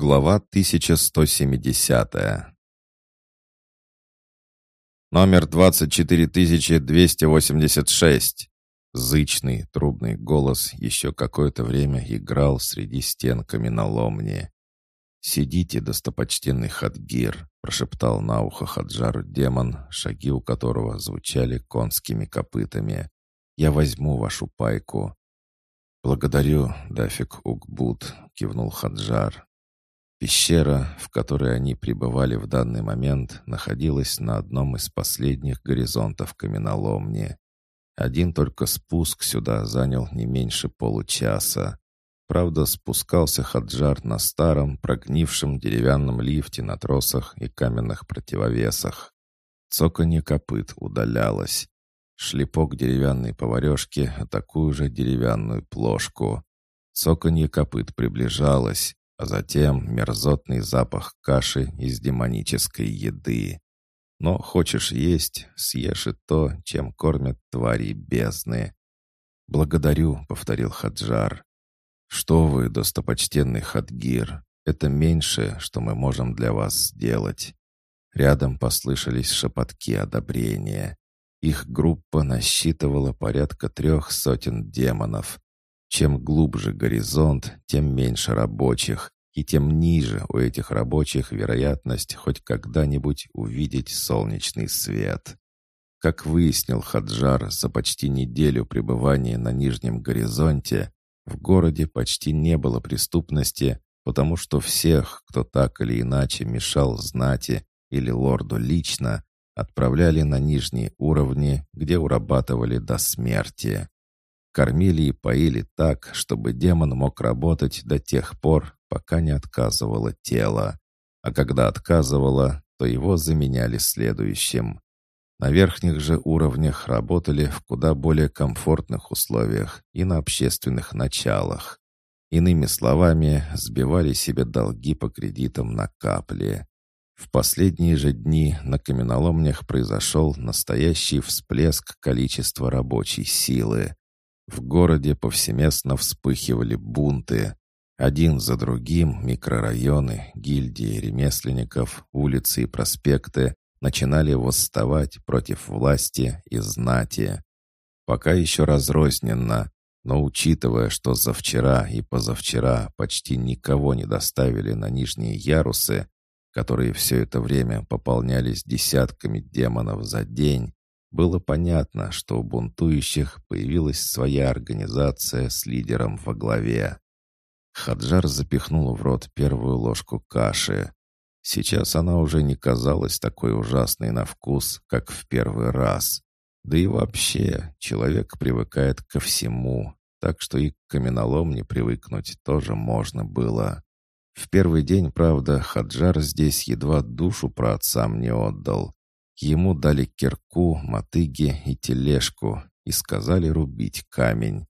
Глава 1170 «Номер 24286!» Зычный трубный голос еще какое-то время играл среди стен каменоломни. «Сидите, достопочтенный Хадгир», — прошептал на ухо Хаджару демон, шаги у которого звучали конскими копытами. «Я возьму вашу пайку». «Благодарю, Дафик Угбут», — кивнул Хаджар. Пещера, в которой они пребывали в данный момент, находилась на одном из последних горизонтов каменоломни. Один только спуск сюда занял не меньше получаса. Правда, спускался Хаджар на старом, прогнившем деревянном лифте на тросах и каменных противовесах. Цоканье копыт удалялось. Шлепок деревянной поварешки, такую же деревянную плошку. Цоканье копыт приближалось а затем мерзотный запах каши из демонической еды. Но хочешь есть, съешь и то, чем кормят твари бездны. «Благодарю», — повторил Хаджар. «Что вы, достопочтенный Хадгир, это меньшее, что мы можем для вас сделать». Рядом послышались шепотки одобрения. Их группа насчитывала порядка трех сотен демонов, чем глубже горизонт, тем меньше рабочих, и тем ниже у этих рабочих вероятность хоть когда-нибудь увидеть солнечный свет. Как выяснил Хаджар за почти неделю пребывания на нижнем горизонте, в городе почти не было преступности, потому что всех, кто так или иначе мешал знати или лорду лично, отправляли на нижние уровни, где урабатывали до смерти. Кормили и поили так, чтобы демон мог работать до тех пор, пока не отказывало тело. А когда отказывало, то его заменяли следующим. На верхних же уровнях работали в куда более комфортных условиях и на общественных началах. Иными словами, сбивали себе долги по кредитам на капли. В последние же дни на каменоломнях произошел настоящий всплеск количества рабочей силы. В городе повсеместно вспыхивали бунты. Один за другим микрорайоны, гильдии ремесленников, улицы и проспекты начинали восставать против власти и знати. Пока еще разрозненно, но учитывая, что за вчера и позавчера почти никого не доставили на нижние ярусы, которые все это время пополнялись десятками демонов за день, было понятно, что у бунтующих появилась своя организация с лидером во главе. Хаджар запихнул в рот первую ложку каши. Сейчас она уже не казалась такой ужасной на вкус, как в первый раз. Да и вообще, человек привыкает ко всему, так что и к каменоломне привыкнуть тоже можно было. В первый день, правда, Хаджар здесь едва душу про отцам не отдал. Ему дали кирку, мотыги и тележку и сказали рубить камень.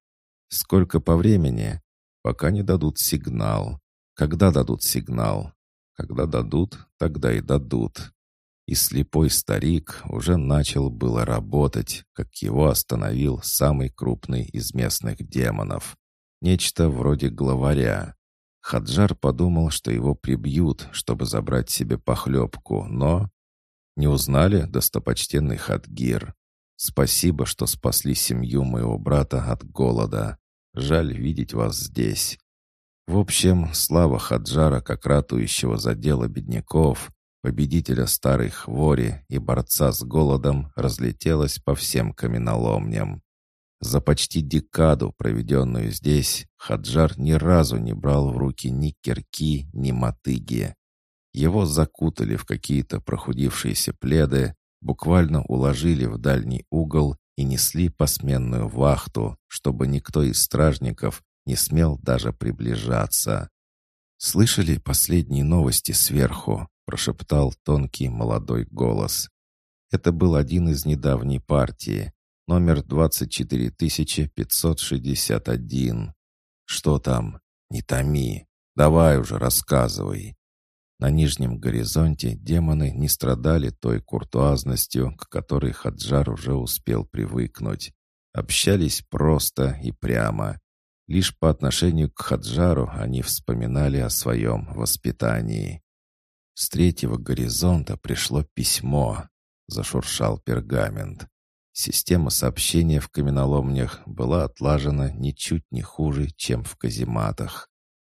Сколько по времени? Пока не дадут сигнал. Когда дадут сигнал? Когда дадут, тогда и дадут. И слепой старик уже начал было работать, как его остановил самый крупный из местных демонов. Нечто вроде главаря. Хаджар подумал, что его прибьют, чтобы забрать себе похлебку, но не узнали, достопочтенный Хадгир? Спасибо, что спасли семью моего брата от голода. Жаль видеть вас здесь. В общем, слава Хаджара, как ратующего за дело бедняков, победителя старой хвори и борца с голодом, разлетелась по всем каменоломням. За почти декаду, проведенную здесь, Хаджар ни разу не брал в руки ни кирки, ни мотыги. Его закутали в какие-то прохудившиеся пледы, буквально уложили в дальний угол и несли посменную вахту, чтобы никто из стражников не смел даже приближаться. «Слышали последние новости сверху?» — прошептал тонкий молодой голос. Это был один из недавней партии, номер 24561. «Что там? Не томи. Давай уже рассказывай». На нижнем горизонте демоны не страдали той куртуазностью, к которой Хаджар уже успел привыкнуть. Общались просто и прямо. Лишь по отношению к Хаджару они вспоминали о своем воспитании. С третьего горизонта пришло письмо. Зашуршал пергамент. Система сообщения в каменоломнях была отлажена ничуть не хуже, чем в казематах.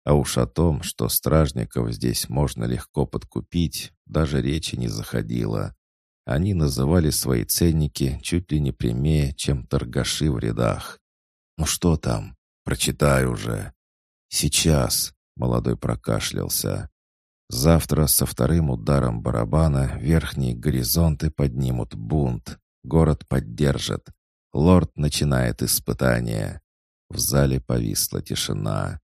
А уж о том, что стражников здесь можно легко подкупить, даже речи не заходило. Они называли свои ценники чуть ли не прямее, чем торгаши в рядах. «Ну что там?» Прочитай уже». «Сейчас», — молодой прокашлялся. «Завтра со вторым ударом барабана верхние горизонты поднимут бунт. Город поддержит. Лорд начинает испытание». В зале повисла тишина.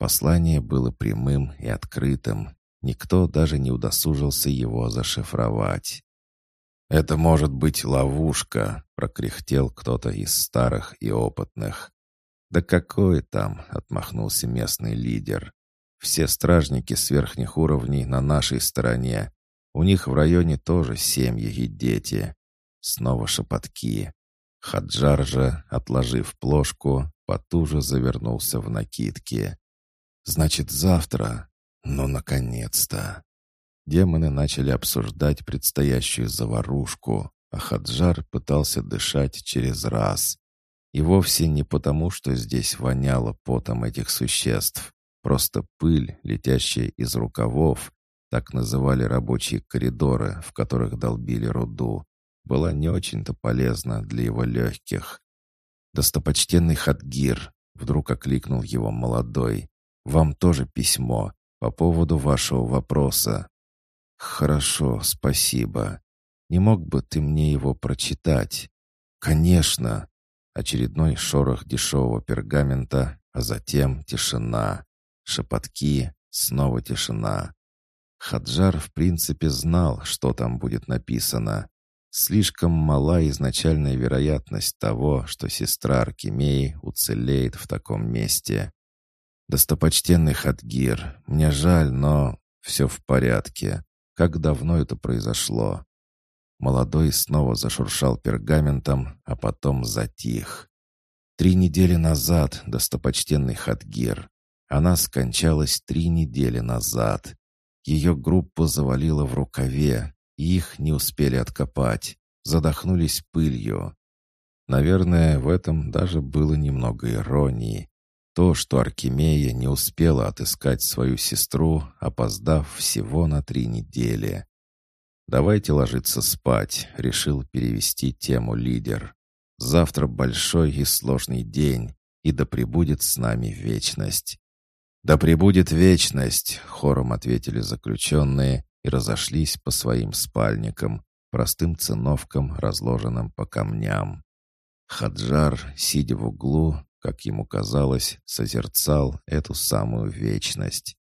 Послание было прямым и открытым. Никто даже не удосужился его зашифровать. «Это может быть ловушка», — прокряхтел кто-то из старых и опытных. «Да какой там?» — отмахнулся местный лидер. «Все стражники с верхних уровней на нашей стороне. У них в районе тоже семьи и дети». Снова шепотки. Хаджар же, отложив плошку, потуже завернулся в накидки. «Значит, завтра? Ну, наконец-то!» Демоны начали обсуждать предстоящую заварушку, а Хаджар пытался дышать через раз. И вовсе не потому, что здесь воняло потом этих существ. Просто пыль, летящая из рукавов, так называли рабочие коридоры, в которых долбили руду, была не очень-то полезна для его легких. «Достопочтенный Хадгир», — вдруг окликнул его молодой, — «вам тоже письмо по поводу вашего вопроса». «Хорошо, спасибо. Не мог бы ты мне его прочитать?» «Конечно», Очередной шорох дешевого пергамента, а затем тишина. Шепотки, снова тишина. Хаджар в принципе знал, что там будет написано. Слишком мала изначальная вероятность того, что сестра Аркемии уцелеет в таком месте. «Достопочтенный Хадгир, мне жаль, но все в порядке. Как давно это произошло?» Молодой снова зашуршал пергаментом, а потом затих. Три недели назад, достопочтенный Хадгир. Она скончалась три недели назад. Ее группу завалило в рукаве, и их не успели откопать. Задохнулись пылью. Наверное, в этом даже было немного иронии. То, что Аркемия не успела отыскать свою сестру, опоздав всего на три недели. «Давайте ложиться спать», — решил перевести тему лидер. «Завтра большой и сложный день, и да пребудет с нами вечность». «Да пребудет вечность», — хором ответили заключенные и разошлись по своим спальникам, простым циновкам, разложенным по камням. Хаджар, сидя в углу, как ему казалось, созерцал эту самую вечность.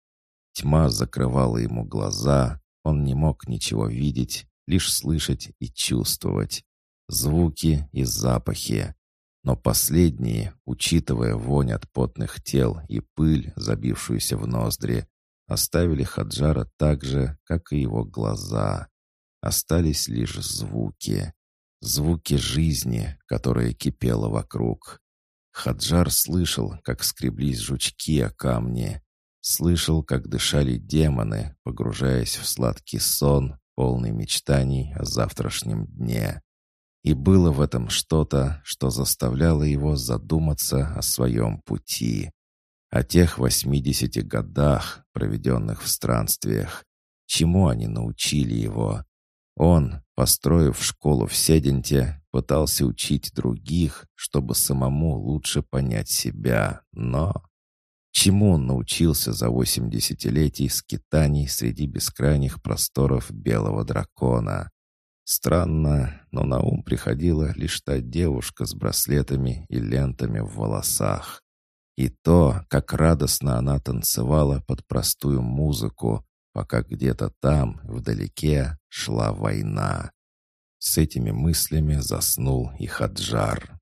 Тьма закрывала ему глаза, он не мог ничего видеть, лишь слышать и чувствовать. Звуки и запахи. Но последние, учитывая вонь от потных тел и пыль, забившуюся в ноздри, оставили Хаджара так же, как и его глаза. Остались лишь звуки. Звуки жизни, которая кипела вокруг. Хаджар слышал, как скреблись жучки о камни, Слышал, как дышали демоны, погружаясь в сладкий сон, полный мечтаний о завтрашнем дне. И было в этом что-то, что заставляло его задуматься о своем пути, о тех восьмидесяти годах, проведенных в странствиях, чему они научили его. Он, построив школу в Седенте, пытался учить других, чтобы самому лучше понять себя, но... Чему он научился за восемь десятилетий скитаний среди бескрайних просторов белого дракона? Странно, но на ум приходила лишь та девушка с браслетами и лентами в волосах. И то, как радостно она танцевала под простую музыку, пока где-то там, вдалеке, шла война. С этими мыслями заснул и Хаджар.